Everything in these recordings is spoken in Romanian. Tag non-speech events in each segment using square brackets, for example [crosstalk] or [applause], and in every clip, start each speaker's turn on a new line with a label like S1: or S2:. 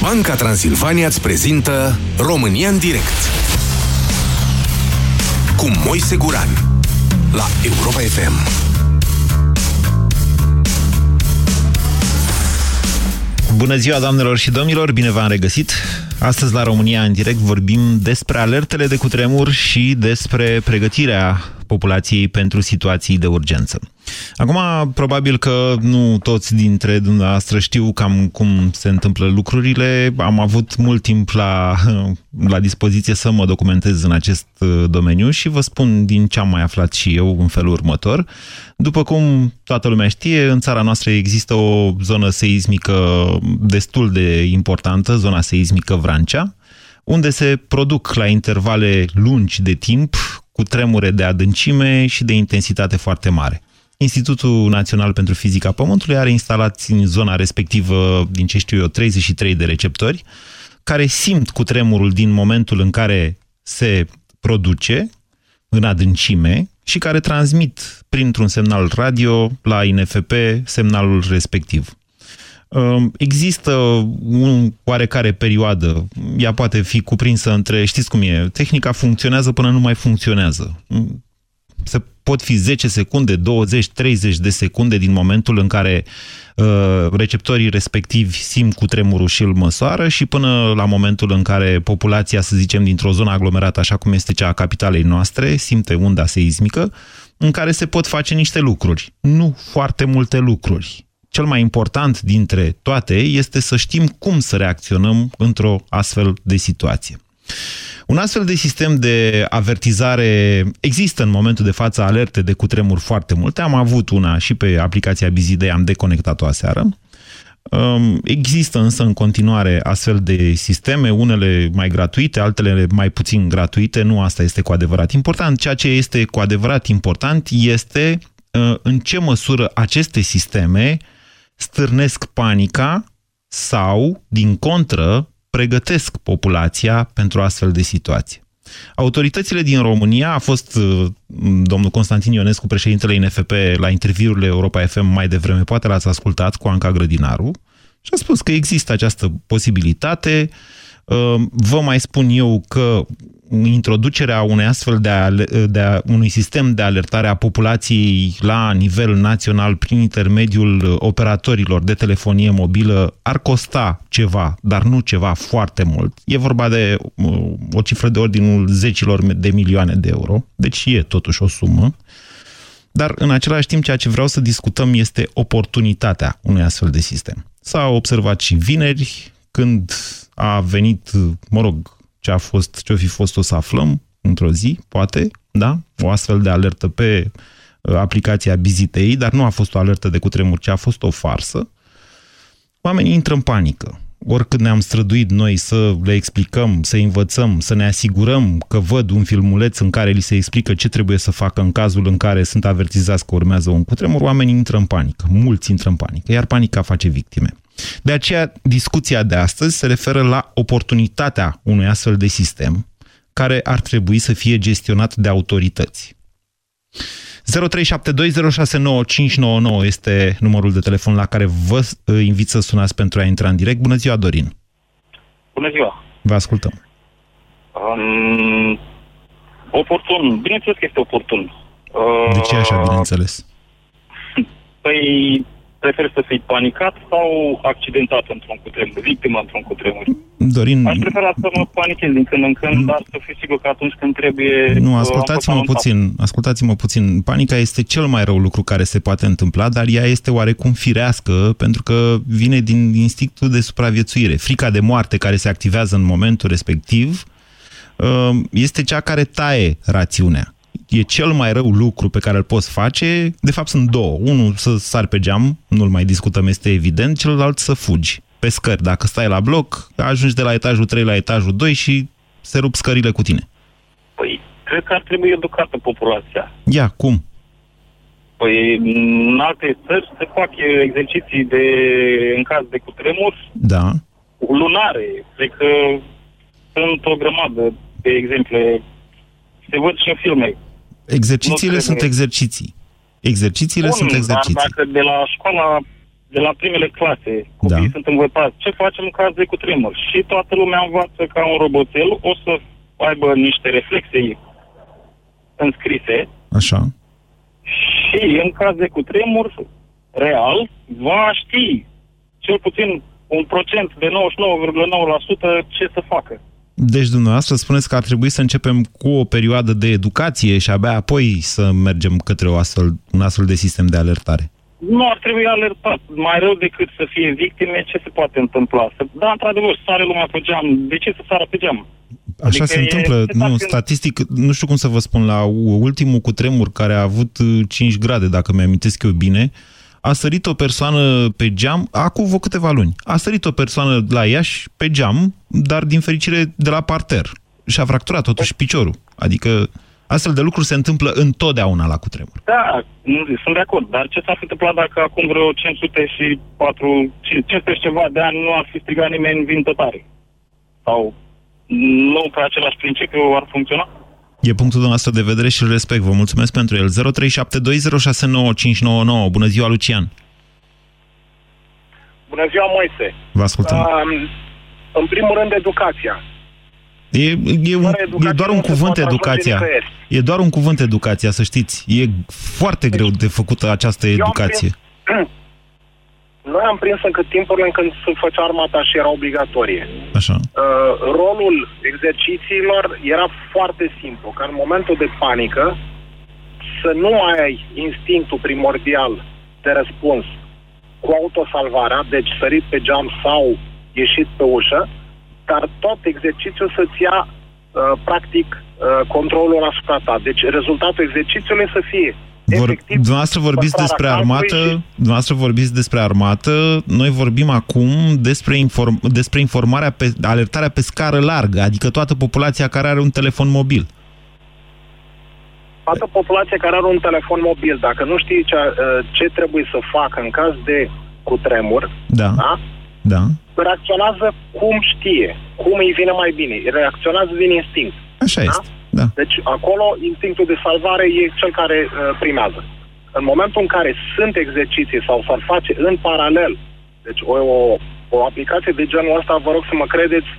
S1: Banca Transilvania îți prezintă România în direct cu Moise Guran la Europa FM.
S2: Bună ziua, doamnelor și domnilor, bine v-am regăsit! Astăzi la România în direct vorbim despre alertele de cutremur și despre pregătirea populației pentru situații de urgență. Acum, probabil că nu toți dintre dumneavoastră știu cam cum se întâmplă lucrurile. Am avut mult timp la, la dispoziție să mă documentez în acest uh, domeniu și vă spun din ce am mai aflat și eu în felul următor. După cum toată lumea știe, în țara noastră există o zonă seismică destul de importantă, zona seismică Vrancea, unde se produc la intervale lungi de timp cu tremure de adâncime și de intensitate foarte mare. Institutul Național pentru Fizica Pământului are instalați în zona respectivă, din ce știu eu, 33 de receptori, care simt cu tremurul din momentul în care se produce în adâncime și care transmit printr-un semnal radio la INFP semnalul respectiv. Um, există un oarecare perioadă, ea poate fi cuprinsă între, știți cum e, tehnica funcționează până nu mai funcționează. Se pot fi 10 secunde, 20, 30 de secunde din momentul în care uh, receptorii respectivi simt cu tremurul și îl măsoară și până la momentul în care populația, să zicem, dintr-o zonă aglomerată, așa cum este cea a capitalei noastre, simte unda seismică, în care se pot face niște lucruri. Nu foarte multe lucruri cel mai important dintre toate este să știm cum să reacționăm într-o astfel de situație. Un astfel de sistem de avertizare există în momentul de față alerte de cutremur foarte multe. Am avut una și pe aplicația Bizidei, am deconectat-o aseară. Um, există însă în continuare astfel de sisteme, unele mai gratuite, altele mai puțin gratuite, nu asta este cu adevărat important. Ceea ce este cu adevărat important este uh, în ce măsură aceste sisteme stârnesc panica sau, din contră, pregătesc populația pentru astfel de situații. Autoritățile din România, a fost uh, domnul Constantin Ionescu, președintele INFP, la interviurile Europa FM mai devreme, poate l-ați ascultat cu Anca Grădinaru, și a spus că există această posibilitate. Uh, vă mai spun eu că introducerea unei astfel de, ale, de unui sistem de alertare a populației la nivel național prin intermediul operatorilor de telefonie mobilă ar costa ceva, dar nu ceva foarte mult. E vorba de uh, o cifră de ordinul zecilor de milioane de euro, deci e totuși o sumă. Dar în același timp ceea ce vreau să discutăm este oportunitatea unui astfel de sistem. S-a observat și vineri când a venit, mă rog, ce a fost, ce-o fi fost o să aflăm într-o zi, poate, da? O astfel de alertă pe uh, aplicația Bizitei, dar nu a fost o alertă de cutremur, ci a fost o farsă. Oamenii intră în panică. Oricât ne-am străduit noi să le explicăm, să învățăm, să ne asigurăm că văd un filmuleț în care li se explică ce trebuie să facă în cazul în care sunt avertizați că urmează un cutremur, oamenii intră în panică. Mulți intră în panică, iar panica face victime. De aceea, discuția de astăzi se referă la oportunitatea unui astfel de sistem care ar trebui să fie gestionat de autorități. 0372069599 este numărul de telefon la care vă invit să sunați pentru a intra în direct. Bună ziua, Dorin!
S3: Bună ziua!
S2: Vă ascultăm.
S3: Um, oportun. Bineînțeles că este oportun.
S2: Uh, de ce așa, bineînțeles?
S3: Păi, preferi să fii panicat sau accidentat într-un cutremur, victimă într-un cutremur?
S2: Dorin...
S3: Aș prefera să mă panichez din când în când, mm. dar să fiu sigur că atunci când trebuie...
S2: Nu, ascultați-mă puțin, ascultați-mă puțin. Panica este cel mai rău lucru care se poate întâmpla, dar ea este oarecum firească, pentru că vine din instinctul de supraviețuire. Frica de moarte care se activează în momentul respectiv uh, este cea care taie rațiunea e cel mai rău lucru pe care îl poți face, de fapt sunt două. Unul să sari pe geam, nu-l mai discutăm, este evident, celălalt să fugi pe scări. Dacă stai la bloc, ajungi de la etajul 3 la etajul 2 și se rup scările cu tine.
S3: Păi, cred că ar trebui educată populația.
S2: Ia, cum?
S3: Păi, în alte țări se fac exerciții de, în caz de cutremur.
S2: Da.
S3: Lunare. Cred că sunt o grămadă de exemple. Se văd și în filme
S2: Exercițiile sunt exerciții. Exercițiile Bun, sunt exerciții.
S3: Dar dacă de la școala de la primele clase, copiii
S2: Da.
S3: sunt învățați, ce facem în caz de cutremur? Și toată lumea învață ca un roboțel, o să aibă niște reflexe înscrise
S2: Așa.
S3: și în caz de cutremur real va ști cel puțin un procent de 99,9% ce să facă.
S2: Deci dumneavoastră spuneți că ar trebui să începem cu o perioadă de educație și abia apoi să mergem către o astfel, un astfel de sistem de alertare.
S3: Nu ar trebui alertat. Mai rău decât să fie victime, ce se poate întâmpla? Să, da, într-adevăr, sare lumea pe geam. De ce să sară pe geam?
S2: Așa
S3: Adică
S2: se
S3: e-
S2: întâmplă,
S3: se
S2: nu,
S3: tacă în-
S2: statistic, nu știu cum să vă spun, la ultimul cutremur care a avut uh, 5 grade, dacă mi-amintesc eu bine, a sărit o persoană pe geam, acum vreo câteva luni, a sărit o persoană la Iași pe geam, dar din fericire de la parter. Și a fracturat totuși piciorul. Adică astfel de lucruri se întâmplă întotdeauna la cutremur.
S3: Da, nu, sunt de acord. Dar ce s-ar fi întâmplat dacă acum vreo 504, 500 și ceva de ani nu ar fi strigat nimeni vin tătare? Sau nu pe același principiu ar funcționa?
S2: E punctul dumneavoastră de vedere și îl respect. Vă mulțumesc pentru el. 0372069599. Bună ziua, Lucian.
S4: Bună ziua, Moise.
S2: Vă ascultăm.
S4: Um, în primul rând, educația.
S2: E, e, un,
S4: Fără educație
S2: e doar
S4: nu
S2: un
S4: se
S2: cuvânt
S4: poate ajunge
S2: educația.
S4: nicăieri.
S2: E doar un cuvânt educația, să știți. E foarte greu de făcută această
S4: Eu am
S2: educație.
S4: prins- [clears throat] Noi am prins încă timpurile în când se făcea armata și era obligatorie.
S2: Așa.
S4: Uh, rolul exercițiilor era foarte simplu, ca în momentul de panică să nu mai ai instinctul primordial de răspuns cu autosalvarea, deci sărit pe geam sau ieșit pe ușă, dar tot exercițiul să-ți ia uh, practic uh, controlul asupra ta. Deci rezultatul exercițiului să fie
S2: Vor,
S4: efectiv
S2: dumneavoastră vorbiți
S4: păstrarea
S2: despre
S4: calmului
S2: armată,
S4: și-
S2: dumneavoastră vorbiți despre armată, noi vorbim acum despre, inform, despre informarea, pe, alertarea pe scară largă, adică toată populația care are un telefon mobil.
S4: toată populația care are un telefon mobil, dacă nu știe ce, uh, ce trebuie să facă în caz de cutremur,
S2: Da,
S4: da?
S2: da.
S4: reacționează cum știe, cum îi vine mai bine. Reacționează din instinct.
S2: Așa este. Da.
S4: Deci acolo instinctul de salvare e cel care uh, primează. În momentul în care sunt exerciții sau s-ar face în paralel, deci o, o, o aplicație de genul ăsta, vă rog să mă credeți,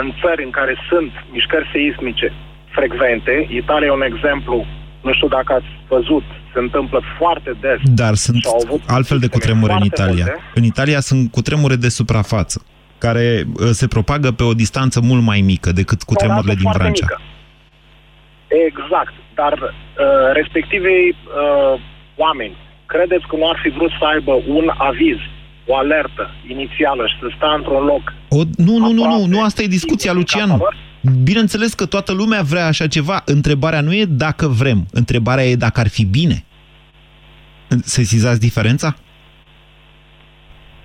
S4: în țări în care sunt mișcări seismice frecvente, Italia e un exemplu, nu știu dacă ați văzut, se întâmplă foarte des.
S2: Dar sunt
S4: Și au avut
S2: altfel de
S4: sisteme
S2: cutremure în
S4: foarte
S2: Italia.
S4: multe.
S2: În Italia sunt cutremure de suprafață, care uh, se propagă pe o distanță mult mai mică decât cutremurile
S4: O
S2: din
S4: rată foarte
S2: Vrancea.
S4: mică. Exact, dar uh, respectivei uh, oameni, credeți că nu ar fi vrut să aibă un aviz, o alertă inițială și să stea într-un loc
S2: O, nu, nu, nu, nu,
S4: aproape
S2: nu asta e discuția,
S4: sigur
S2: Lucian.
S4: din casa lor?
S2: Bineînțeles că toată lumea vrea așa ceva. Întrebarea nu e dacă vrem, întrebarea e dacă ar fi bine. Sesizați diferența?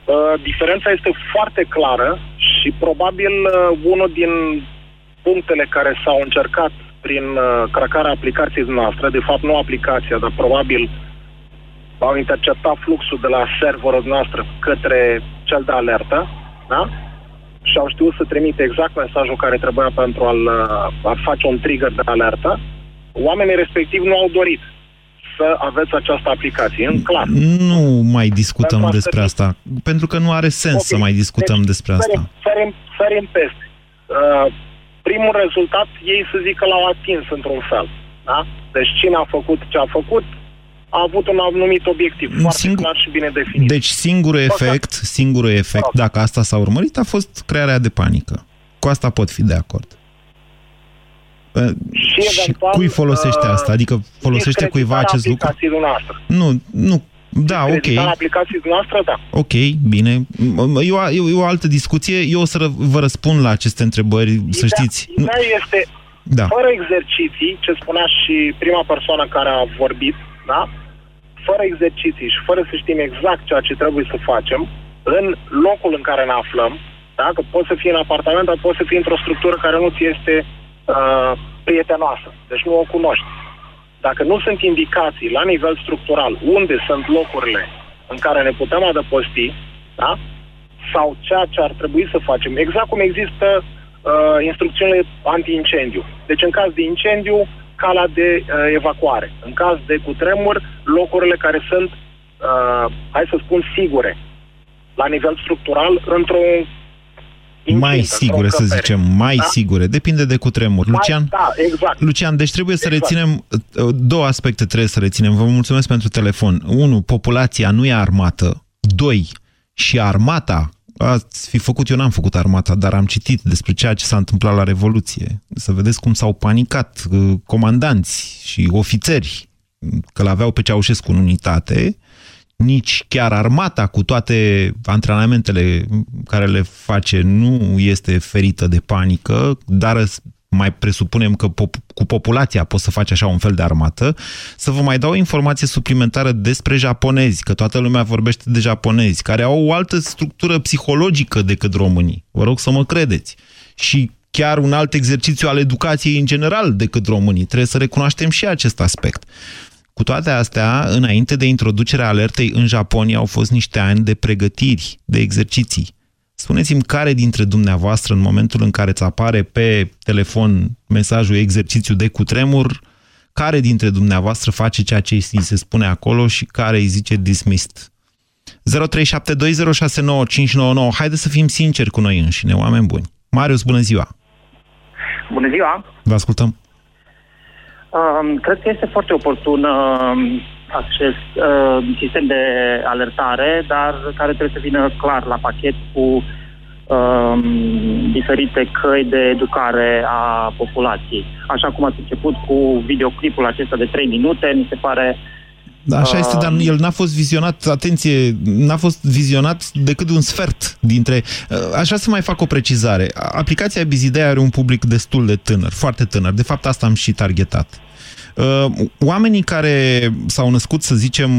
S4: Uh, diferența este foarte clară și probabil uh, unul din punctele care s-au încercat prin uh, cracarea aplicației noastre, de fapt nu aplicația, dar probabil au interceptat fluxul de la serverul noastră către cel de alertă, da? Și au știut să trimite exact mesajul care trebuia pentru a-l, uh, a face un trigger de alertă. Oamenii respectiv nu au dorit să aveți această aplicație, în clar.
S2: Nu mai discutăm
S4: Pentru a
S2: despre
S4: stări-
S2: asta, pentru că nu are sens
S4: Ok,
S2: să mai discutăm
S4: deci,
S2: despre asta.
S4: Sărim, sărim, sărim peste. Uh, primul rezultat, ei să zic că l-au atins într-un fel. Da? Deci cine a făcut ce a făcut, a avut un anumit obiectiv,
S2: Un
S4: foarte
S2: singur-
S4: clar și bine definit.
S2: Deci singurul efect, singurul efect,
S4: Da.
S2: dacă asta s-a urmărit, a fost crearea de panică. Cu asta pot fi de acord. Uh,
S4: Și eventual,
S2: cui folosește
S4: uh,
S2: asta? Adică folosește cuiva
S4: discreditarea
S2: acest lucru?
S4: aplicației dumneavoastră.
S2: Nu, nu. Da, ok.
S4: Discreditarea aplicației dumneavoastră, da.
S2: Ok, bine. E o, e o altă discuție. Eu o să ră- vă răspund la aceste întrebări, să
S4: Ideea-
S2: știți. Nu-
S4: Ideea este,
S2: Da.
S4: fără exerciții, ce spunea și prima persoană care a vorbit, da? Fără exerciții și fără să știm exact ceea ce trebuie să facem, în locul în care ne aflăm, da? Că poți să fii în apartament, dar poți să fii într-o structură care nu ți este uh, prietenoasă. Deci nu o cunoști. Dacă nu sunt indicații la nivel structural unde sunt locurile în care ne putem adăposti, da? sau ceea ce ar trebui să facem, exact cum există uh, instrucțiunile anti-incendiu. Deci în caz de incendiu, calea de uh, evacuare. În caz de cutremur, locurile care sunt, uh, hai să spun, sigure. la nivel structural într-o
S2: mai sigure, să zicem, mai da? sigure. Depinde de cutremur. Mai, Lucian,
S4: da, exact.
S2: Lucian, deci trebuie exact. să reținem, două aspecte trebuie să reținem. Vă mulțumesc pentru telefon. Unu, populația nu e armată. Doi, și armata ați fi făcut, eu n-am făcut armata, dar am citit despre ceea ce s-a întâmplat la Revoluție. Să vedeți cum s-au panicat uh, comandanți și ofițeri că l-aveau pe Ceaușescu în unitate, nici chiar armata cu toate antrenamentele care le face nu este ferită de panică, dar mai presupunem că pop cu populația poți să faci așa un fel de armată, să vă mai dau o informație suplimentară despre japonezi, că toată lumea vorbește de japonezi, care au o altă structură psihologică decât românii. Vă rog să mă credeți. Și chiar un alt exercițiu al educației în general decât românii. Trebuie să recunoaștem și acest aspect. Cu toate astea, înainte de introducerea alertei în Japonia au fost niște ani de pregătiri, de exerciții. Spuneți-mi care dintre dumneavoastră, în momentul în care îți apare pe telefon mesajul exercițiu de cutremur, care dintre dumneavoastră face ceea ce îi se spune acolo și care îi zice dismissed? 0372069599. Haideți să fim sinceri cu noi înșine, oameni buni. Marius, bună ziua!
S5: Bună ziua!
S2: Vă ascultăm!
S5: Uh, cred că este foarte oportun uh, acest uh, sistem de alertare, dar care trebuie să vină clar la pachet cu uh, diferite căi de educare a populației. Așa cum ați început cu videoclipul acesta de 3 minute, mi se pare
S2: da, așa este, dar el n-a fost vizionat, atenție, n-a fost vizionat decât un sfert dintre... Uh, aș vrea să mai fac o precizare. Aplicația Bizidea are un public destul de tânăr, foarte tânăr. De fapt, asta am și targetat. Uh, oamenii care s-au născut, să zicem,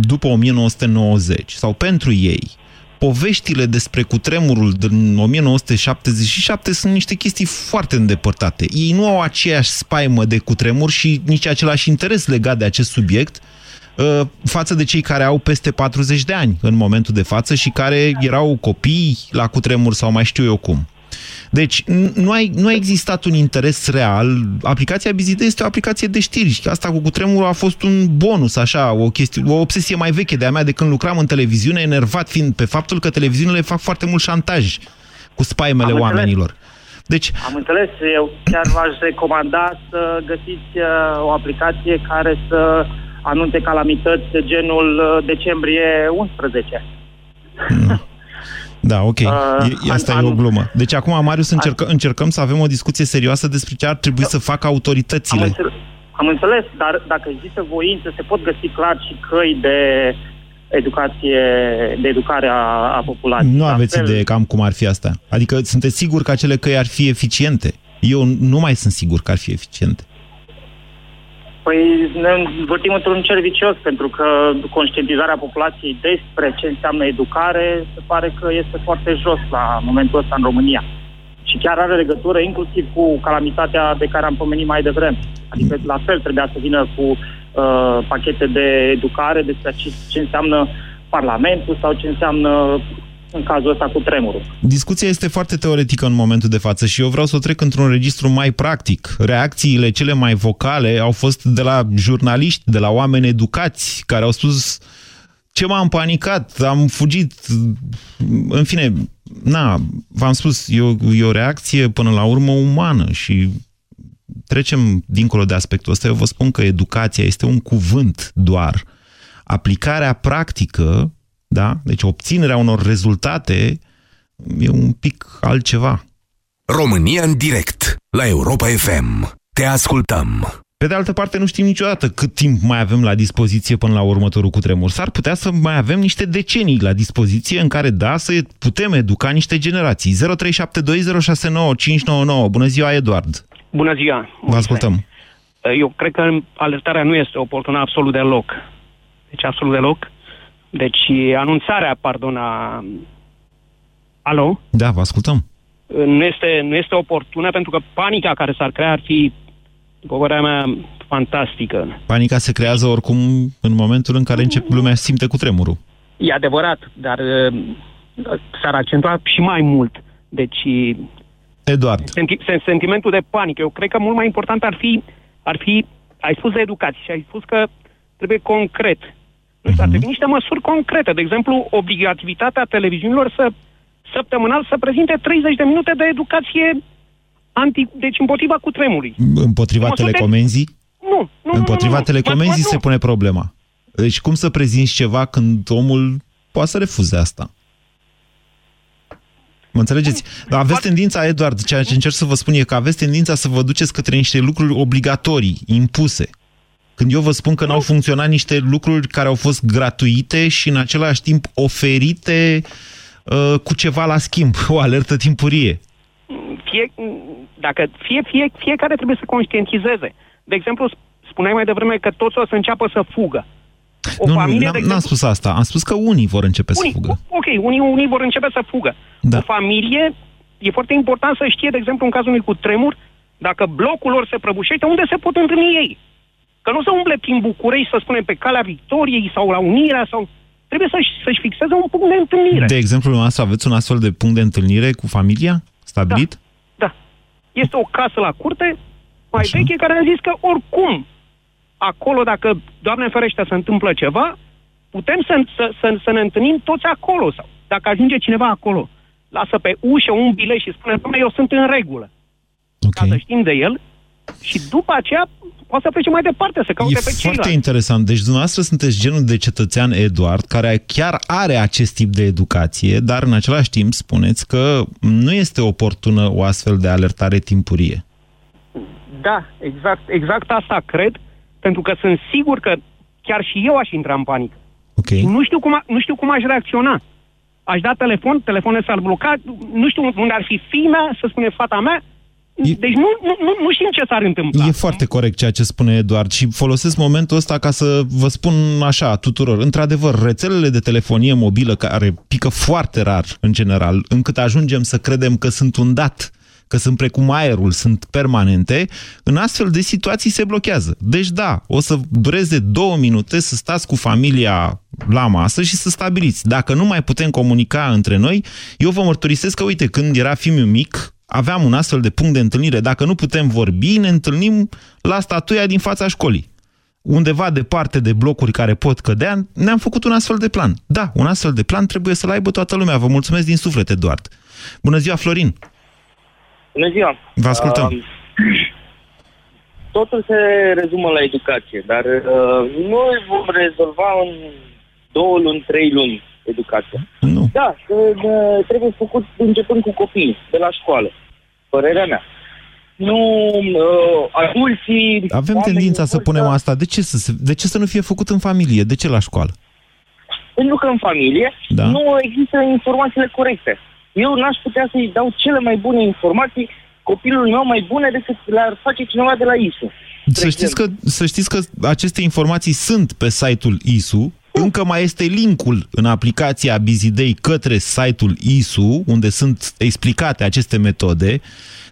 S2: după 1990 sau pentru ei, poveștile despre cutremurul din 1977 sunt niște chestii foarte îndepărtate. Ei nu au aceeași spaimă de cutremur și nici același interes legat de acest subiect uh, față de cei care au peste 40 de ani în momentul de față și care erau copii la cutremur sau mai știu eu cum. Deci nu a, nu a existat un interes real. Aplicația Bizide este o aplicație de știri. Asta cu cutremurul a fost un bonus, așa, o, chestie, o obsesie mai veche de-a mea de când lucram în televiziune, enervat fiind pe faptul că televiziunile fac foarte mult șantaj cu spaimele Am oamenilor.
S5: Deci... Am înțeles. Eu chiar v-aș recomanda să găsiți uh, o aplicație care să anunțe calamități de genul uh, decembrie 11. Mm.
S2: Da, ok. Uh, e, asta an, e o glumă. Deci acum, Marius, încercă, an, încercăm să avem o discuție serioasă despre ce ar trebui să facă autoritățile.
S5: Am înțeles, am înțeles, dar dacă există voință, se pot găsi clar și căi de educație, de educare a, a populației.
S2: Nu aveți fel... idee cam cum ar fi asta. Adică sunteți sigur că acele căi ar fi eficiente? Eu nu mai sunt sigur că ar fi eficiente.
S5: Păi ne învârtim într-un cer vicios, pentru că conștientizarea populației despre ce înseamnă educare se pare că este foarte jos la momentul ăsta în România. Și chiar are legătură inclusiv cu calamitatea de care am pomenit mai devreme. Adică la fel trebuia să vină cu uh, pachete de educare despre ce, ce înseamnă Parlamentul sau ce înseamnă în cazul ăsta cu tremurul.
S2: Discuția este foarte teoretică în momentul de față și eu vreau să o trec într-un registru mai practic. Reacțiile cele mai vocale au fost de la jurnaliști, de la oameni educați, care au spus ce m-am panicat, am fugit, în fine, na, v-am spus, e o, e o reacție până la urmă umană și trecem dincolo de aspectul ăsta. Eu vă spun că educația este un cuvânt doar. Aplicarea practică da? Deci obținerea unor rezultate e un pic altceva.
S1: România în direct, la Europa FM. Te ascultăm.
S2: Pe de altă parte, nu știm niciodată cât timp mai avem la dispoziție până la următorul cutremur. S-ar putea să mai avem niște decenii la dispoziție în care, da, să putem educa niște generații. 0372069599. Bună ziua, Eduard!
S6: Bună ziua!
S2: Vă ascultăm!
S6: Eu cred că alertarea nu este oportună absolut deloc. Deci absolut deloc. Deci anunțarea, pardon, a... Alo?
S2: Da, vă ascultăm.
S6: Nu este, nu este oportună pentru că panica care s-ar crea ar fi, după părerea mea, fantastică.
S2: Panica se creează oricum în momentul în care începe lumea simte cu tremurul.
S6: E adevărat, dar uh, s-ar accentua și mai mult. Deci...
S2: Eduard.
S6: Senti, sentimentul de panică. Eu cred că mult mai important ar fi, ar fi ai spus de educație și ai spus că trebuie concret Uh-huh. Ar trebui niște măsuri concrete. De exemplu, obligativitatea televiziunilor să săptămânal să prezinte 30 de minute de educație anti, deci împotriva cu tremului.
S2: Împotriva telecomenzii?
S6: Nu, nu,
S2: Împotriva
S6: nu, nu,
S2: telecomenzii
S6: nu.
S2: se pune problema. Deci cum să prezinți ceva când omul poate să refuze asta? Mă înțelegeți? Dar aveți tendința, Eduard, ceea ce încerc să vă spun e că aveți tendința să vă duceți către niște lucruri obligatorii, impuse. Când eu vă spun că n-au funcționat niște lucruri care au fost gratuite și în același timp oferite uh, cu ceva la schimb, [laughs] o alertă timpurie.
S6: Fie, dacă fie, fie, fiecare trebuie să conștientizeze. De exemplu, spuneai mai devreme că toți o să înceapă să fugă.
S2: O nu, familie, n-am, de exemplu, spus asta. Am spus că unii vor începe
S6: unii,
S2: să fugă.
S6: Ok, unii, unii vor începe să fugă.
S2: Da.
S6: O familie, e foarte important să știe, de exemplu, în cazul unui cutremur, dacă blocul lor se prăbușește, unde se pot întâlni ei. Că nu se umble prin București, să spunem, pe calea Victoriei sau la Unirea sau... Trebuie să-și, să-și fixeze un punct de întâlnire.
S2: De exemplu, noastră aveți un astfel de punct de întâlnire cu familia stabilit?
S6: Da. da. Este o casă la curte, mai Așa. veche, care a zis că oricum acolo, dacă, Doamne ferește, se întâmplă ceva, putem să, să, să, să ne întâlnim toți acolo. Sau dacă ajunge cineva acolo, lasă pe ușă un bilet și spune, doamne, eu sunt în regulă.
S2: Okay.
S6: Ca să știm de el și după aceea poate să plece mai departe, să caute
S2: e
S6: pe ceilalți.
S2: E foarte interesant. Deci dumneavoastră sunteți genul de cetățean Eduard care chiar are acest tip de educație, dar în același timp spuneți că nu este oportună o astfel de alertare timpurie.
S6: Da, exact, exact asta cred, pentru că sunt sigur că chiar și eu aș intra în panică.
S2: Okay.
S6: Nu, știu cum, a, nu știu cum aș reacționa. Aș da telefon, telefonul s-ar bloca, nu știu unde ar fi fina, să spune fata mea, E... Deci nu, nu, nu, nu știm ce s-ar întâmpla.
S2: E foarte corect ceea ce spune Eduard și folosesc momentul ăsta ca să vă spun așa tuturor. Într-adevăr, rețelele de telefonie mobilă care pică foarte rar în general, încât ajungem să credem că sunt un dat că sunt precum aerul, sunt permanente, în astfel de situații se blochează. Deci da, o să dureze două minute să stați cu familia la masă și să stabiliți. Dacă nu mai putem comunica între noi, eu vă mărturisesc că, uite, când era fiul mic, aveam un astfel de punct de întâlnire. Dacă nu putem vorbi, ne întâlnim la statuia din fața școlii. Undeva departe de blocuri care pot cădea, ne-am făcut un astfel de plan. Da, un astfel de plan trebuie să-l aibă toată lumea. Vă mulțumesc din suflet, Eduard. Bună ziua, Florin!
S7: Bună ziua!
S2: Vă ascultăm! Uh,
S7: totul se rezumă la educație, dar uh, noi vom rezolva în două luni, trei luni educația.
S2: Nu.
S7: Da, uh, trebuie făcut începând cu copiii, de la școală. Părerea mea. Nu, uh, adulții...
S2: Avem tendința să punem asta. De ce să, se, de ce să nu fie făcut în familie? De ce la școală?
S7: Pentru că în familie
S2: Da.
S7: nu există informațiile corecte. Eu n-aș putea să-i dau cele mai bune informații copilului meu mai bune decât le-ar face cineva de la ISU.
S2: Să știți, că, să știți că aceste informații sunt pe site-ul ISU, încă mai este linkul în aplicația Bizidei către site-ul ISU, unde sunt explicate aceste metode.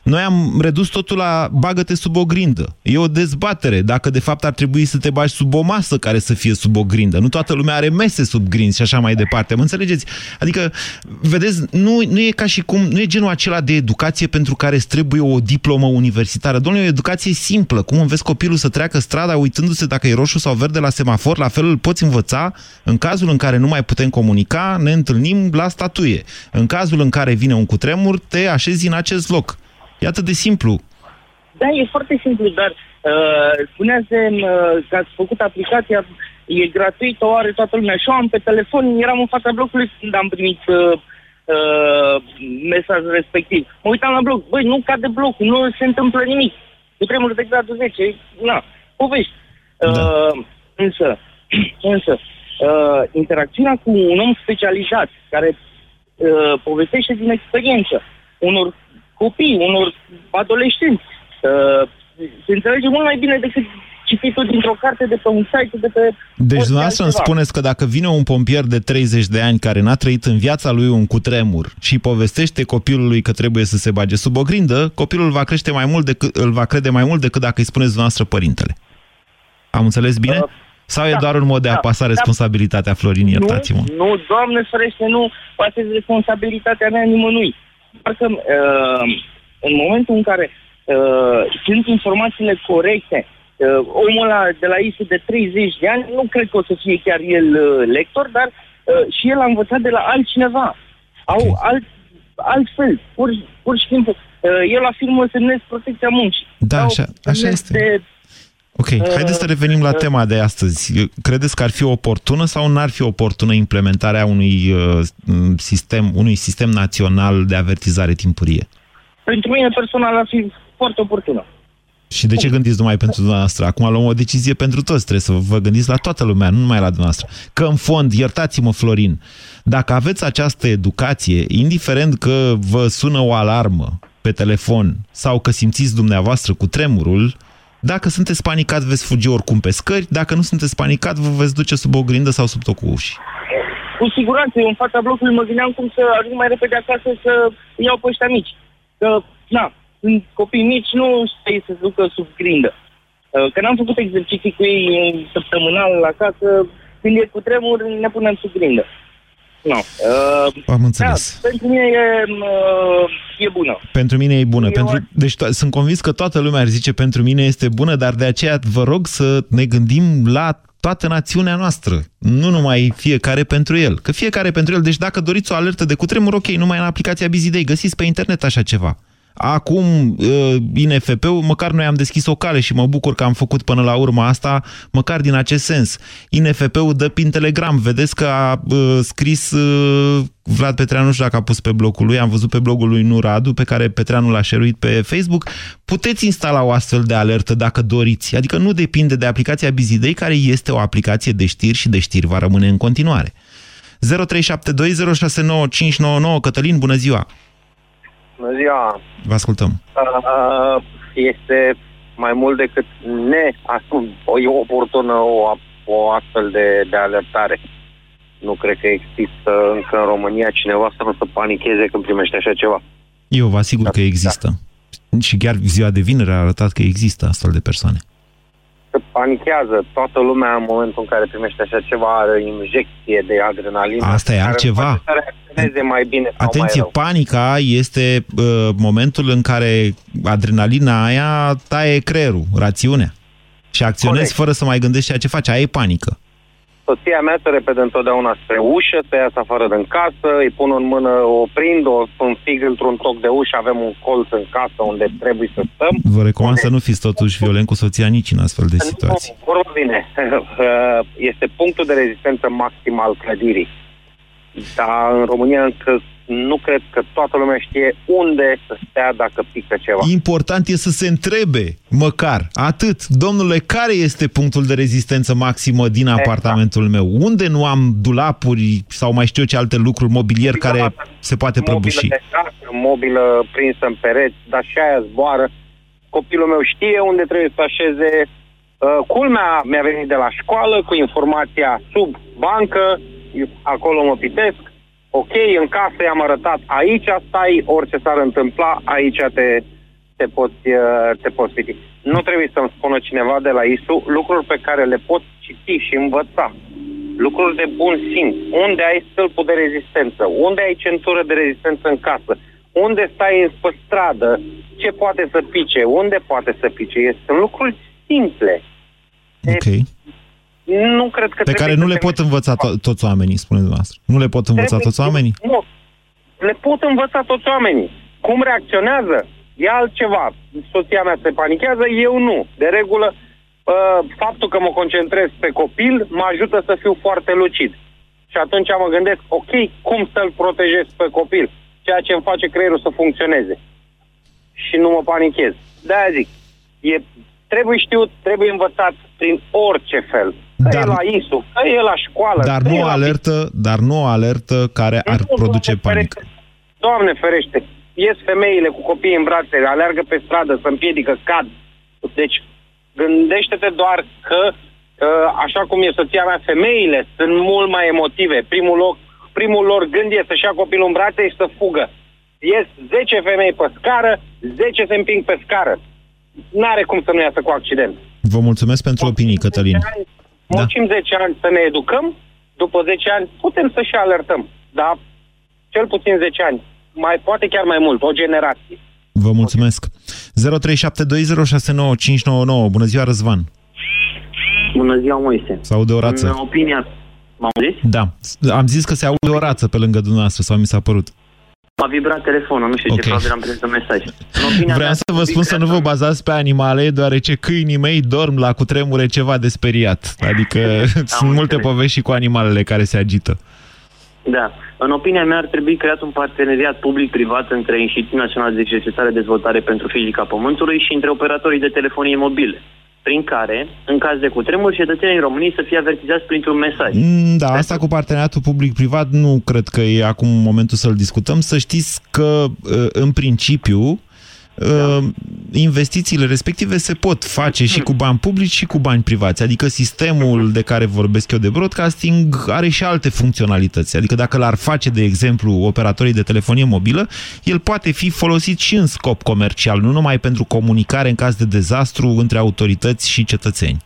S2: Noi am redus totul la bagă-te sub o grindă. E o dezbatere dacă de fapt ar trebui să te bagi sub o masă care să fie sub o grindă. Nu toată lumea are mese sub grinzi și așa mai departe. Mă înțelegeți? Adică, vedeți, nu, nu e ca și cum, nu e genul acela de educație pentru care îți trebuie o diplomă universitară. Domnule, e o educație simplă. Cum înveți copilul să treacă strada uitându-se dacă e roșu sau verde la semafor, la fel îl poți învăța în cazul în care nu mai putem comunica, ne întâlnim la statuie. În cazul în care vine un cutremur, te așezi în acest loc. E atât de simplu.
S7: Da, e foarte simplu, dar uh, spuneați uh, că ați făcut aplicația, e gratuită, o are toată lumea. Și eu am pe telefon, eram în fața blocului când am primit uh, uh, mesajul respectiv. Mă uitam la bloc, băi, nu cade blocul, nu se întâmplă nimic. De tremur de gradul 10, na, povești. Uh,
S2: Da.
S7: Însă, [clears throat] însă, uh, interacțiunea cu un om specializat, care uh, povestește din experiență, unor copii, unor adolescenți, uh, se înțelege mult mai bine decât cititul dintr-o carte de pe un site de pe...
S2: Deci
S7: orice
S2: dumneavoastră îmi
S7: altceva.
S2: spuneți că dacă vine un pompier de 30 de ani care n-a trăit în viața lui un cutremur și povestește copilului că trebuie să se bage sub o grindă, copilul va crește mai mult decât, îl va crede mai mult decât dacă îi spuneți dumneavoastră părintele. Am înțeles bine?
S7: Uh,
S2: Sau e
S7: da,
S2: doar un mod de a
S7: da,
S2: apasa
S7: da.
S2: responsabilitatea, Florin, iertați-mă?
S7: Nu, nu, doamne ferește, nu pasez responsabilitatea mea nimănui. Doar că uh, în momentul în care uh, sunt informațiile corecte uh, omul ăla de la ISU de 30 de ani, nu cred că o să fie chiar el uh, lector, dar uh, și el a învățat de la altcineva. Au
S2: Ok.
S7: alt, altfel, pur, pur și simplu. Uh, el afirmă semnesc protecția muncii.
S2: Da,
S7: Sau
S2: așa- așa
S7: semnesc
S2: este.
S7: De,
S2: Ok, haideți să revenim la tema de astăzi. Credeți că ar fi oportună sau n-ar fi oportună implementarea unui uh, sistem, unui sistem național de avertizare timpurie?
S7: pentru mine personal ar fi foarte oportună.
S2: Și de ce gândiți numai pentru dumneavoastră? Acum luăm o decizie pentru toți. Trebuie să vă gândiți la toată lumea, nu numai la dumneavoastră. Că în fond, iertați-mă, Florin, dacă aveți această educație, indiferent că vă sună o alarmă pe telefon sau că simțiți dumneavoastră cu tremurul, dacă sunteți panicat, veți fugi oricum pe scări, dacă nu sunteți panicat, vă veți duce sub o grindă sau sub tocul ușii.
S7: Cu siguranță, eu în fața blocului mă gândeam cum să ajung mai repede acasă să iau pe ăștia mici. Că, na, sunt copii mici, nu știi să se ducă sub grindă. Uh, Că n-am făcut exerciții cu ei în săptămânal acasă, când e cu tremur, ne punem sub grindă. No. Uh,
S2: Am înțeles.
S7: Da, pentru mine e, uh, e bună.
S2: Pentru mine e bună.
S7: Eu-
S2: Pentru, deci to- sunt convins că toată lumea ar zice pentru mine este bună, dar de aceea vă rog să ne gândim la toată națiunea noastră, nu numai fiecare pentru el. Că fiecare pentru el, deci dacă doriți o alertă de cutremur, ok, numai în aplicația Busy Day, găsiți pe internet așa ceva. Acum, uh, INFP-ul, măcar noi am deschis o cale și mă bucur că am făcut până la urmă asta, măcar din acest sens. INFP-ul dă prin Telegram. Vedeți că a uh, scris uh, Vlad Petreanu, nu știu dacă a pus pe blogul lui, am văzut pe blogul lui Nuradu, pe care Petreanu l-a șeruit pe Facebook. Puteți instala o astfel de alertă dacă doriți. Adică nu depinde de aplicația Busy Day, care este o aplicație de știri și de știri va rămâne în continuare. 0372069599 Cătălin, bună ziua!
S8: Bună ziua!
S2: Vă ascultăm.
S8: Uh, Este mai mult decât ne o e oportună o, o astfel de, de alertare. Nu cred că există încă în România cineva să nu se panicheze când primește așa ceva.
S2: Eu vă asigur că există. Și chiar ziua de vineri a arătat că există astfel de persoane.
S8: Se panichează. Toată lumea în momentul în care primește așa ceva are o injecție de adrenalină.
S2: Asta e
S8: care
S2: altceva.
S8: îl face Să reacționeze mai bine sau
S2: Atenție,
S8: mai rău.
S2: panica este uh, momentul în care adrenalina aia taie creierul, rațiunea. Și acționezi
S8: Corect.
S2: fără să mai gândești ceea ce faci. Aia e panică.
S8: Soția mea se repede întotdeauna spre ușă, se iasă afară din casă, îi pun în mână, o prind, o înfig într-un toc de ușă, avem un colț în casă unde trebuie să stăm.
S2: Vă recomand să nu fiți totuși violent cu soția nici în astfel de situații.
S8: Nu, vorba bine. [laughs] Este punctul de rezistență maxim al clădirii. Dar în România încă nu cred că toată lumea știe unde să stea dacă pică ceva.
S2: Important e să se întrebe, măcar, atât. Domnule, care este punctul de rezistență maximă din
S8: Exact.
S2: apartamentul meu? Unde nu am dulapuri sau mai știu eu ce alte lucruri, mobilier care se poate prăbuși?
S8: Mobilă de casă, mobilă prinsă în pereți, dar și aia zboară. Copilul meu știe unde trebuie să așeze. Uh, culmea mi-a venit de la școală cu informația sub bancă, eu acolo mă pitesc. Ok, în casă i-am arătat, aici stai, orice s-ar întâmpla, aici te, te poți, uh, te poți piti. Nu trebuie să-mi spună cineva de la ISU lucruri pe care le pot citi și învăța. Lucruri de bun simț. Unde ai stâlpul de rezistență? Unde ai centură de rezistență în casă? Unde stai pe stradă? Ce poate să pice? Unde poate să pice? Sunt lucruri simple.
S2: Ok.
S8: Nu cred că
S2: Pe
S8: trebuie
S2: care
S8: să
S2: nu le
S8: te
S2: pot învăța to- toți oamenii, spuneți dumneavoastră. Nu le pot învăța
S8: Trebuie-
S2: toți oamenii?
S8: Nu. Le pot învăța toți oamenii. Cum reacționează? E altceva. Soția mea se panichează, eu nu. De regulă, uh, faptul că mă concentrez pe copil mă ajută să fiu foarte lucid. Și atunci mă gândesc, ok, cum să-l protejez pe copil? Ceea ce îmi face creierul să funcționeze. Și nu mă panichez. De-aia zic, e, trebuie știut, trebuie învățat prin orice fel. Că
S2: Dar-
S8: e la ISU, că e la școală.
S2: Dar
S8: că
S2: nu
S8: e
S2: o
S8: la
S2: alertă, dar nu o alertă care ar
S8: nu,
S2: produce
S8: Doamne
S2: panică.
S8: ferește. Doamne ferește, ies femeile cu copii în brațe, aleargă pe stradă, se împiedică, cad. Deci, gândește-te doar că, uh, așa cum e soția mea, femeile sunt mult mai emotive. Primul, loc, primul lor gând e să-și ia copilul în brațe și să fugă. Ies 10 femei pe scară, 10 se împing pe scară. N-are cum să nu iasă cu accident.
S2: Vă mulțumesc pentru opinii, Cătălin.
S8: 10 ani,
S2: Da.
S8: Muncim 10 ani să ne educăm, după 10 ani putem să și alertăm. Dar cel puțin 10 ani, mai poate chiar mai mult, o generație.
S2: Vă mulțumesc. Bună ziua, Răzvan!
S9: Bună ziua, Moise!
S2: Se aude o rață.
S9: În opinia... M-am zis?
S2: Da. Am zis că se aude o rață pe lângă dumneavoastră, sau mi s-a părut.
S9: A vibrat telefonul, nu știu okay. ce, probabil am primit un mesaj.
S2: Vreau să vă spun să nu vă bazați pe animale, deoarece câinii mei dorm la cutremure ceva de speriat. Adică [laughs] sunt multe povești și cu animalele care se agită.
S9: Da. În opinia mea ar trebui creat un parteneriat public-privat între Institutul Național de Cercetare Dezvoltare pentru Fizica Pământului și între operatorii de telefonie mobile prin care, în caz de cutremur, cetățenii României să fie avertizați printr-un mesaj.
S2: Mm, da, asta cu parteneriatul public-privat nu cred că e acum momentul să-l discutăm. Să știți că, uh, în principiu, da. Investițiile respective se pot face și cu bani publici și cu bani privați. Adică sistemul de care vorbesc eu de broadcasting are și alte funcționalități. Adică dacă l-ar face, de exemplu, operatorii de telefonie mobilă, el poate fi folosit și în scop comercial, nu numai pentru comunicare în caz de dezastru între autorități și cetățeni.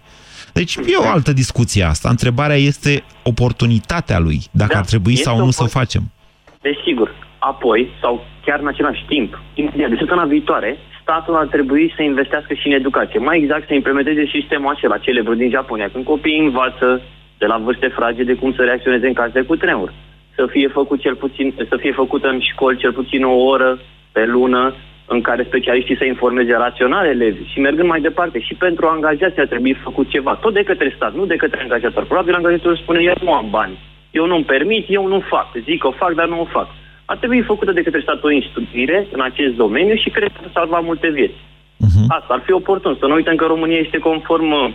S2: Deci e o altă discuție asta. Întrebarea este oportunitatea lui, dacă da, ar trebui sau nu să o facem.
S9: Desigur. Apoi, sau chiar în același timp, de săptămâna viitoare, statul ar trebui să investească și în educație. Mai exact să implementeze sistemul acela celebru din Japonia, când copiii învață de la vârste fragede cum să reacționeze în caz de cutremur. Să fie, făcut cel puțin, să fie făcută în școli cel puțin o oră pe lună în care specialiștii să informeze rațional elevii și mergând mai departe și pentru angajați ar trebui făcut ceva, tot de către stat, nu de către angajator. Probabil angajatorul spune, eu nu am bani, eu nu-mi permit, eu nu fac, zic o fac, dar nu o fac ar trebui făcută de către statul o instruire în acest domeniu și cred că salva multe vieți. Uh-huh. Asta ar fi oportun. Să nu uităm că România este conform uh,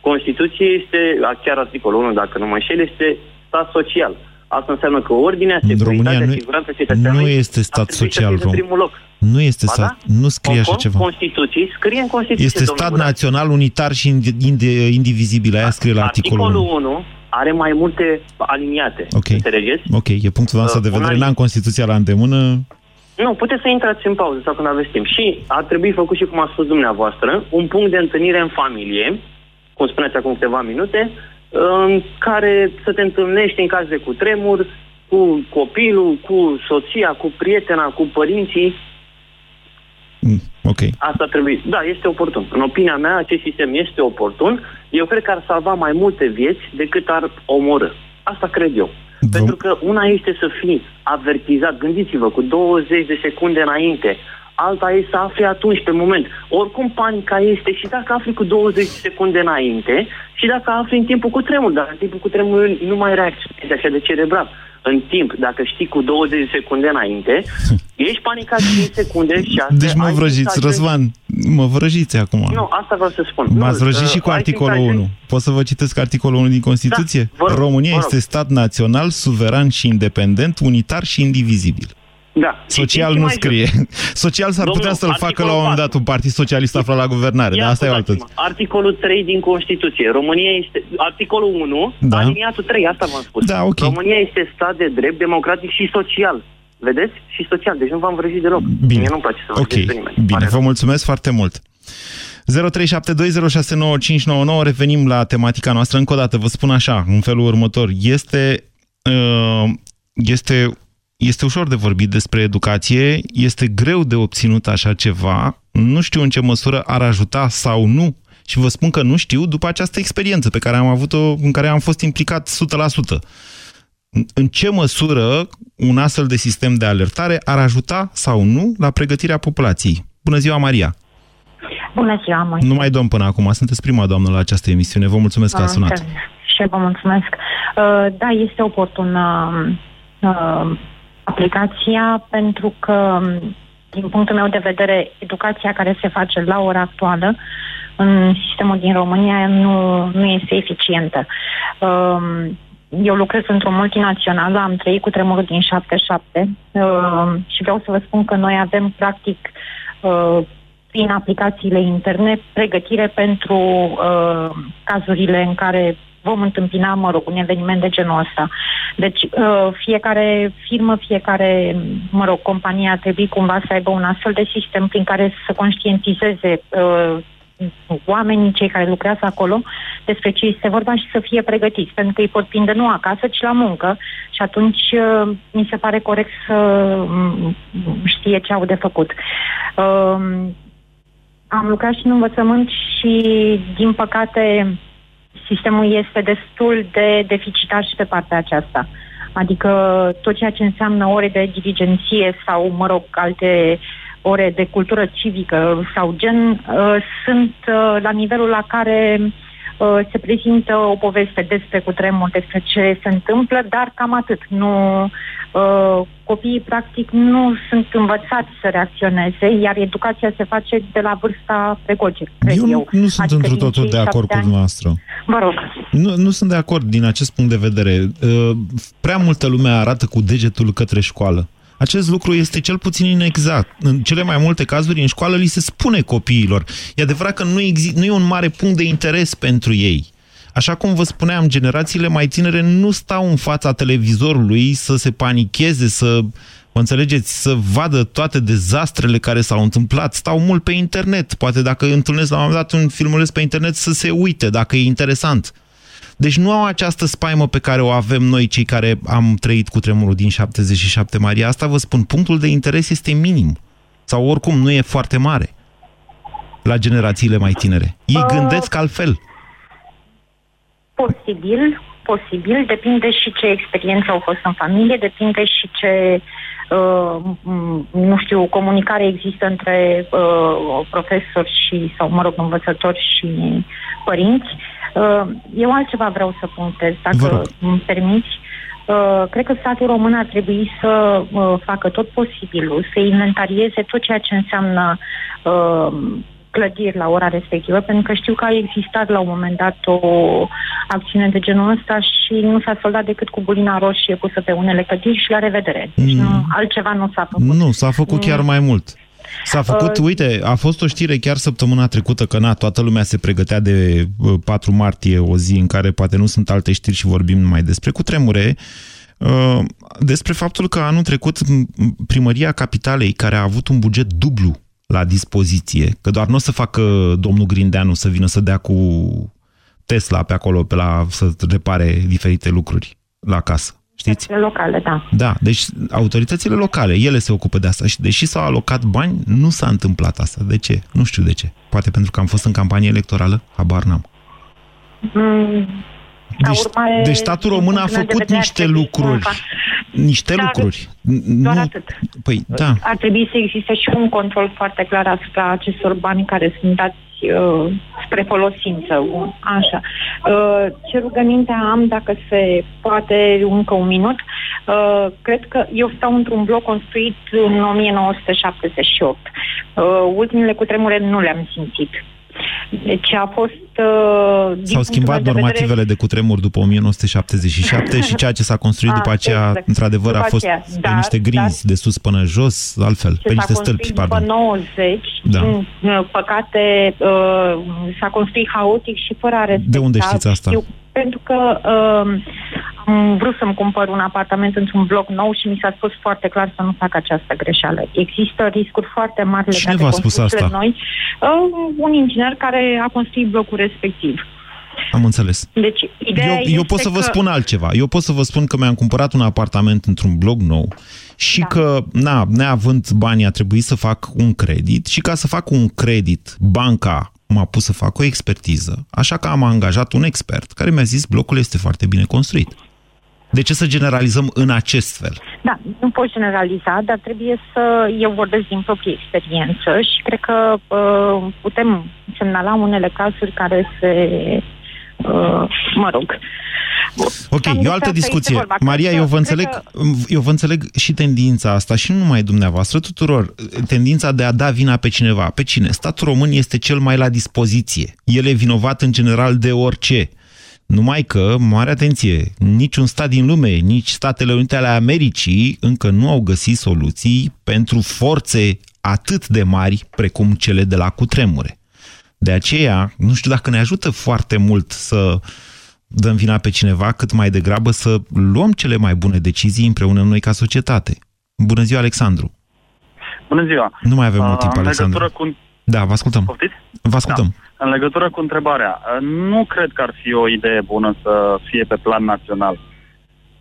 S9: Constituției, este, chiar articolul 1, dacă nu mă înșel, este stat social. Asta înseamnă că ordinea, securitatea, nu, siguranța cetățeanului
S2: nu este stat social, Rom. primul loc. Nu este stat, da? nu scrie așa ceva.
S9: Constituții, scrie în Constituție,
S2: Este stat național unitar și indivizibil, aia scrie la articolul,
S9: articolul 1. 1 are mai multe aliniate. Ok. Înțelegeți?
S2: Ok, e punctul nostru uh, de vedere. N-am Constituția la îndemână.
S9: Nu, puteți să intrați în pauză sau când aveți timp. Și ar trebui făcut și cum a spus dumneavoastră, un punct de întâlnire în familie, cum spuneți acum câteva minute, în care să te întâlnești în caz de cutremur, cu copilul, cu soția, cu prietena, cu părinții,
S2: Mm, ok.
S9: Asta trebuie. Da, este oportun. În opinia mea, acest sistem este oportun. Eu cred că ar salva mai multe vieți decât ar omorâ. Asta cred eu. V- Pentru că una este să fii avertizat, gândiți-vă, cu 20 de secunde înainte, alta e să afli atunci, pe moment. Oricum panica este și dacă afli cu 20 de secunde înainte și dacă afli în timpul cu tremur, dar în timpul cu tremur nu mai reacționezi așa de cerebral în timp, dacă știi cu 20 de secunde înainte, [laughs] ești panicat 5 secunde și asta...
S2: Deci mă vrăjiți, Răzvan, mă vrăjiți acum.
S9: Nu, asta vreau să spun.
S2: M-ați vrăjit și cu articolul 1. Pot să vă citesc articolul 1 din Constituție? Da, România este stat național, suveran și independent, unitar și indivizibil.
S9: Da.
S2: Social nu scrie. Social s-ar putea să-l facă la un moment dat un partid socialist aflat la guvernare, dar asta e altă.
S9: Articolul 3 din Constituție. România este... Articolul 1, da. aliniatul 3, asta v-am spus.
S2: Da, okay.
S9: România este stat de drept, democratic și social. Vedeți? Și social. Deci nu v-am vrăjit deloc.
S2: Bine.
S9: Mie nu-mi place să vă
S2: okay. nimeni. Bine, vă mulțumesc foarte mult. 0372069599 revenim la tematica noastră. Încă o dată vă spun așa, în felul următor. Este, uh, este este ușor de vorbit despre educație, este greu de obținut așa ceva, nu știu în ce măsură ar ajuta sau nu și vă spun că nu știu după această experiență pe care am avut-o, în care am fost implicat 100%. În ce măsură un astfel de sistem de alertare ar ajuta sau nu la pregătirea populației? Bună ziua, Maria!
S10: Bună ziua, Moise.
S2: Nu mai dăm până acum, sunteți prima doamnă la această emisiune. Vă mulțumesc că ați sunat.
S10: Și vă mulțumesc. Uh, da, este oportun uh, aplicația pentru că, din punctul meu de vedere, educația care se face la ora actuală în sistemul din România nu, nu este eficientă. Um, eu lucrez într-o multinațională, am trăit cu tremurul din 77 um, și vreau să vă spun că noi avem, practic, uh, prin aplicațiile internet, pregătire pentru uh, cazurile în care vom întâmpina, mă rog, un eveniment de genul ăsta. Deci uh, fiecare firmă, fiecare, mă rog, companie ar trebui cumva să aibă un astfel de sistem prin care să conștientizeze uh, oamenii, cei care lucrează acolo, despre ce este vorba și să fie pregătiți, pentru că îi pot prinde nu acasă, ci la muncă și atunci uh, mi se pare corect să mm, știe ce au de făcut. am lucrat și în învățământ și, din păcate, sistemul este destul de deficitar și pe partea aceasta. Adică tot ceea ce înseamnă ore de diligenție sau, mă rog, alte ore de cultură civică sau gen, uh, sunt uh, la nivelul la care uh, se prezintă o poveste despre cutremur, despre ce se întâmplă, dar cam atât. Nu, uh, copiii, practic, nu sunt învățați să reacționeze, iar educația se face de la vârsta precoce, cred eu.
S2: eu. nu sunt
S10: Adică
S2: într
S10: din
S2: totul
S10: cei
S2: de acord
S10: șapte
S2: cu
S10: ani-
S2: dumneavoastră.
S10: Vă rog.
S2: Nu, nu sunt de acord din acest punct de vedere. Uh, Prea multă lume arată cu degetul către școală. Acest lucru este cel puțin inexact. În cele mai multe cazuri, în școală li se spune copiilor. E adevărat că nu, exi- nu e un mare punct de interes pentru ei. Așa cum vă spuneam, generațiile mai tinere nu stau în fața televizorului să se panicheze, să, mă înțelegeți, să vadă toate dezastrele care s-au întâmplat. Stau mult pe internet. Poate dacă întâlnesc la un moment dat un filmuleț pe internet să se uite, dacă e interesant. Deci nu au această spaimă pe care o avem noi, cei care am trăit cu tremurul din 77, Maria. Asta vă spun, punctul de interes este minim. Sau oricum nu e foarte mare la generațiile mai tinere. Ei
S10: Uh,
S2: gândesc altfel.
S10: Posibil, posibil, depinde și ce experiență au fost în familie, depinde și ce, uh, m- nu știu, comunicare există între uh, profesori și, sau, mă rog, învățători și părinți. Uh, eu altceva vreau să punctez,
S2: Vă
S10: dacă
S2: rog.
S10: îmi permiți. Uh, cred că statul român ar trebui să uh, facă tot posibilul, să inventarieze tot ceea ce înseamnă uh, clădiri la ora respectivă, pentru că știu că a existat la un moment dat o acțiune de genul ăsta și nu s-a soldat decât cu bulina roșie pusă pe unele clădiri și la revedere. Deci
S2: Mm.
S10: nu, altceva nu s-a făcut.
S2: Nu, s-a făcut chiar
S10: Mm.
S2: mai mult. S-a făcut,
S10: Uh,
S2: uite, a fost o știre chiar săptămâna trecută că na, toată lumea se pregătea de uh, 4 martie, o zi în care poate nu sunt alte știri și vorbim numai despre cutremure, uh, despre faptul că anul trecut m, primăria capitalei, care a avut un buget dublu la dispoziție, că doar nu o să facă domnul Grindeanu să vină să dea cu Tesla pe acolo, pe la, să repare diferite lucruri la casă. Știți?
S10: Locale, da.
S2: Da, deci autoritățile locale, ele se ocupă de asta și deși s-au alocat bani, nu s-a întâmplat asta. De ce? Nu știu de ce. Poate pentru că am fost în campanie electorală? Habar n-am.
S10: Mm, ca
S2: Deci,
S10: urmare,
S2: deci statul
S10: din
S2: român a
S10: punctul meu de
S2: făcut
S10: vedere, ar
S2: niște
S10: trebui
S2: lucruri.
S10: cumva-
S2: Niște
S10: Dar
S2: lucruri.
S10: doar
S2: nu...
S10: atât.
S2: Păi, da.
S10: Ar trebui să existe și un control foarte clar asupra acestor bani care sunt dați uh, spre folosință. Un- Așa. Uh, ce rugăminte am, dacă se poate, încă un minut? Uh, cred că eu stau într-un bloc construit în 1978. Uh, ultimele cutremure nu le-am simțit. Deci a fost... Uh, din
S2: S-au
S10: punctul
S2: schimbat
S10: meu de vedere-
S2: normativele de cutremur după [laughs] 1977 și ceea ce s-a construit
S10: Ah,
S2: după aceea,
S10: exact.
S2: într-ador, a
S10: După
S2: fost
S10: aceea,
S2: pe
S10: dar-
S2: niște grinzi de sus până jos, altfel,
S10: ce
S2: pe
S10: s-a
S2: niște
S10: construit
S2: stâlpi,
S10: după
S2: pardon.
S10: 90,
S2: Da.
S10: din uh, păcate, uh, s-a construit haotic și fără a respecta.
S2: De unde știți asta?
S10: Eu, pentru că uh, am vrut să-mi cumpăr un apartament într-un bloc nou și mi s-a spus foarte clar să nu fac această greșeală. Există riscuri foarte mari legate
S2: Cine
S10: de
S2: v-a spus
S10: construcțiile
S2: asta?
S10: noi. Uh, un inginer care a construit blocul respectiv.
S2: Am înțeles.
S10: Deci, ideea
S2: Eu, eu pot
S10: este
S2: să vă
S10: că...
S2: spun altceva. Eu pot să vă spun că mi-am cumpărat un apartament într-un bloc nou și
S10: Da.
S2: că, na, neavând bani, a trebuit să fac un credit și ca să fac un credit, banca m-a pus să fac o expertiză, așa că am angajat un expert care mi-a zis blocul este foarte bine construit. De ce să generalizăm în acest fel?
S10: Da, nu pot generaliza, dar trebuie să eu vorbesc din proprie experiență și cred că uh, putem semnala unele cazuri care se, uh, mă rog.
S2: Ok,
S10: Cam
S2: e o
S10: despre
S2: altă
S10: asta
S2: discuție.
S10: este vorba. Cred
S2: Maria,
S10: că-
S2: eu vă,
S10: cred
S2: înțeleg,
S10: că-
S2: eu vă înțeleg și tendința asta și nu numai dumneavoastră, tuturor. Tendința de a da vina pe cineva. Pe cine? Statul român este cel mai la dispoziție. El e vinovat în general de orice. Numai că, mare atenție, niciun stat din lume, nici Statele Unite ale Americii încă nu au găsit soluții pentru forțe atât de mari precum cele de la cutremure. De aceea, nu știu dacă ne ajută foarte mult să dăm vina pe cineva, cât mai degrabă să luăm cele mai bune decizii împreună noi ca societate. Bună ziua, Alexandru!
S11: Bună ziua!
S2: Nu mai avem mult
S11: Uh,
S2: timp,
S11: în
S2: Alexandru.
S11: legătură cu,
S2: Da, vă ascultăm.
S11: poftiți?
S2: Vă ascultăm.
S11: În legătură cu întrebarea, uh, nu cred că ar fi o idee bună să fie pe plan național.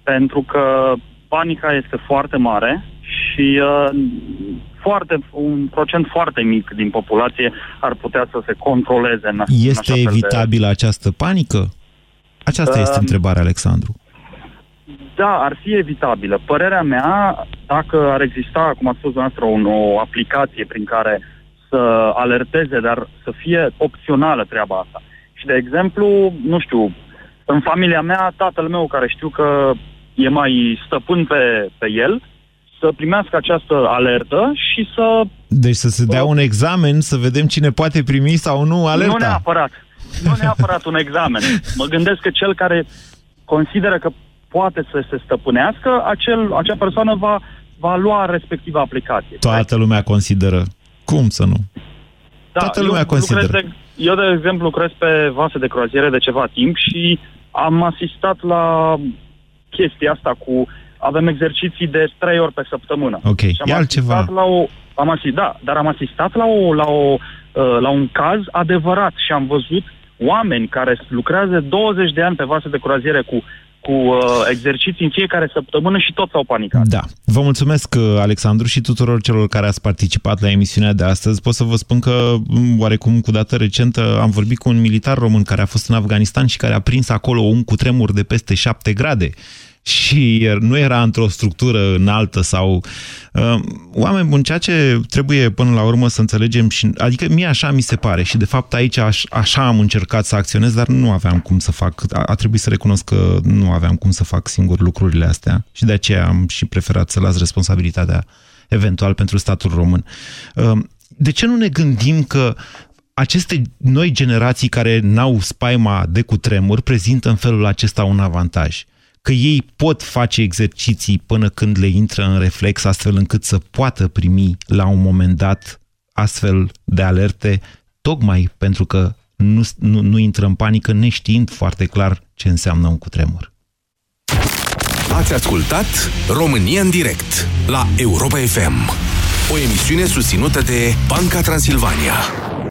S11: Pentru că panica este foarte mare și și uh, foarte, un procent foarte mic din populație ar putea să se controleze în,
S2: Este
S11: în
S2: evitabilă
S11: de...
S2: această panică? Aceasta uh, este întrebarea, Alexandru.
S11: Da, ar fi evitabilă. Părerea mea, dacă ar exista, cum a spus dumneavoastră, o, o aplicație prin care să alerteze, dar să fie opțională treaba asta. Și, de exemplu, nu știu, în familia mea, tatăl meu, care știu că e mai stăpân pe, pe el, să primească această alertă și să...
S2: Deci să se dea un examen, să vedem cine poate primi sau nu alerta.
S11: Nu neapărat. Nu neapărat un examen. Mă gândesc că cel care consideră că poate să se stăpânească, acel, acea persoană va, va lua respectiva aplicație.
S2: Toată lumea consideră. Cum să nu?
S11: Da,
S2: Toată lumea
S11: eu
S2: consideră.
S11: De, eu, de exemplu, lucrez pe vase de croaziere de ceva timp și am asistat la chestia asta cu... Avem exerciții de trei ori pe săptămână.
S2: Ok,
S11: și am
S2: e altceva.
S11: La o, am asistat, da, dar am asistat la, o, la, o, uh, la un caz adevărat și am văzut oameni care lucrează 20 de ani pe vase de croaziere cu cu uh, exerciții în fiecare săptămână și toți au panicat.
S2: Da. Vă mulțumesc, uh, Alexandru, și tuturor celor care ați participat la emisiunea de astăzi. Pot să vă spun că, oarecum cu dată recentă, am vorbit cu un militar român care a fost în Afganistan și care a prins acolo un cutremur de peste 7 grade și nu era într-o structură înaltă sau... Uh, oameni buni, ceea ce trebuie până la urmă să înțelegem și... Adică mie așa mi se pare și de fapt aici aș, așa am încercat să acționez, dar nu aveam cum să fac. A, a trebuit să recunosc că nu aveam cum să fac singur lucrurile astea și de aceea am și preferat să las responsabilitatea eventual pentru statul român. Uh, de ce nu ne gândim că aceste noi generații care n-au spaima de cutremur prezintă în felul acesta un avantaj? Că ei pot face exerciții până când le intră în reflex, astfel încât să poată primi la un moment dat astfel de alerte, tocmai pentru că nu, nu, nu intră în panică neștiind foarte clar ce înseamnă un cutremur.
S1: Ați ascultat România în direct la Europa FM, o emisiune susținută de Banca Transilvania.